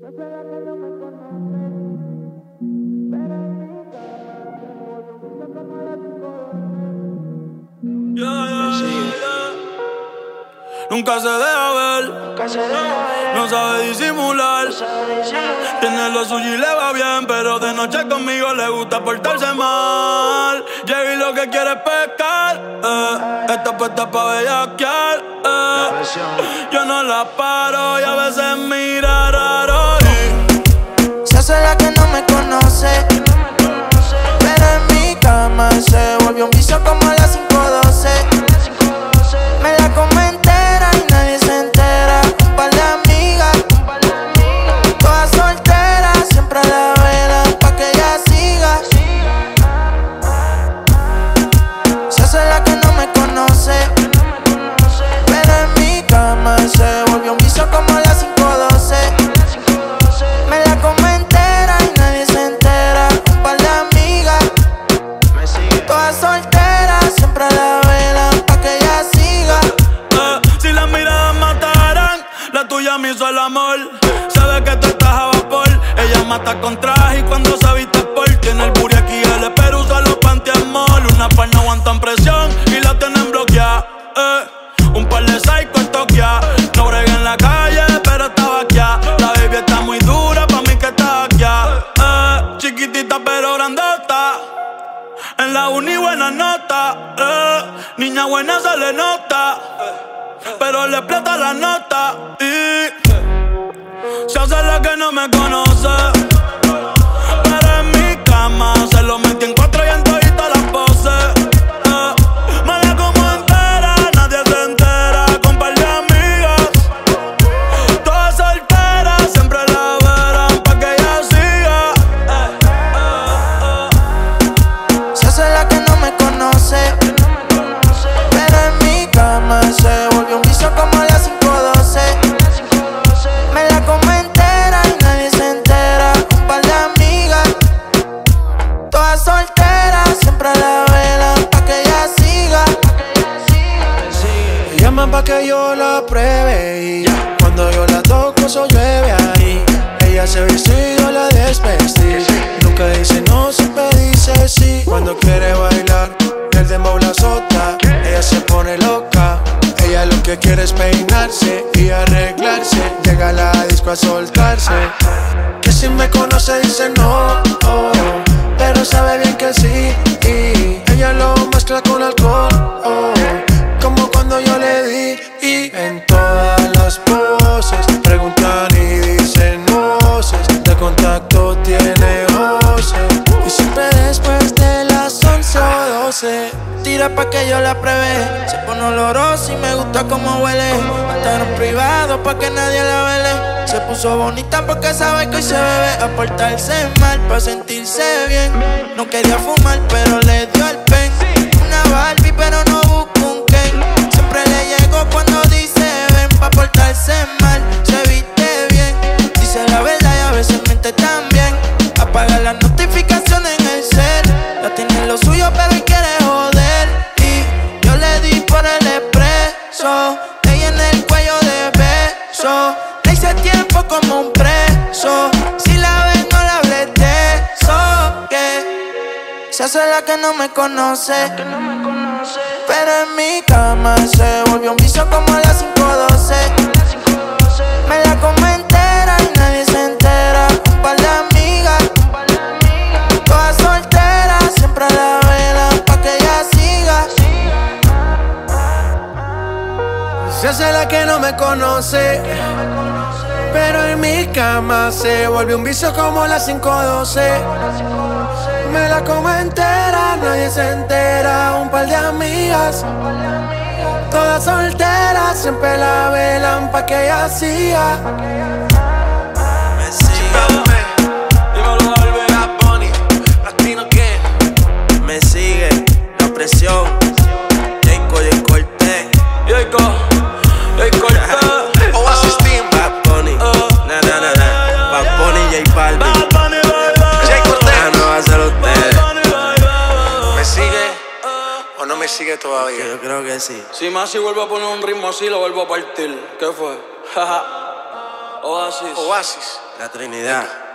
No puedo que no me conoces. Nunca se deja ver, no sabe disimular. Tiene lo suyo y le va bien, pero de noche conmigo le gusta portarse mal. Llega y lo que quiere es pescar, eh. Esta puesta pa' bellaquear, eh. Yo no la paro y a veces mira raro. Se hace la que no me conoce, pero en mi cama se volvió un vicio como eh. un par de psycho en Tokia no bregué en la calle pero estaba aquí la baby está muy dura pa' mí que está aquí eh. chiquitita pero grandota en la uni buena nota eh. niña buena se le nota pero le explota la nota y se hace la que no me conoce se lo metí en cuatro y en la desvestí. Nunca dice no, siempre dice sí. Cuando quiere bailar, el dembow la sota. Ella se pone loca. Ella lo que quiere es peinarse y arreglarse. Llega a la disco a soltarse. Que si me conoce dice no, oh, pero sabe bien que sí. Y ella lo mezcla con alcohol. Yo la pruebe se pone olorosa y me gusta como huele. Estar en privado pa' que nadie la vele. Se puso bonita porque sabe que hoy se bebe. A portarse mal pa' sentirse bien. No quería fumar pero le dio expreso. Ella en el cuello de beso. Le hice tiempo como un preso. Si la ven, no la hables de eso. Que se hace la que no me conoce. Pero en mi cama se volvió un vicio como las 512. Se hace la que no me conoce. Pero en mi cama se volvió un vicio como las 512. Me la como entera, nadie se entera. Un par de amigas, todas solteras, siempre la velan pa' que ella que me sigue la presión. Sigue todavía. Yo creo que sí. Si más si vuelvo a poner un ritmo así, lo vuelvo a partir. ¿Qué fue? Oasis. Oasis. La Trinidad.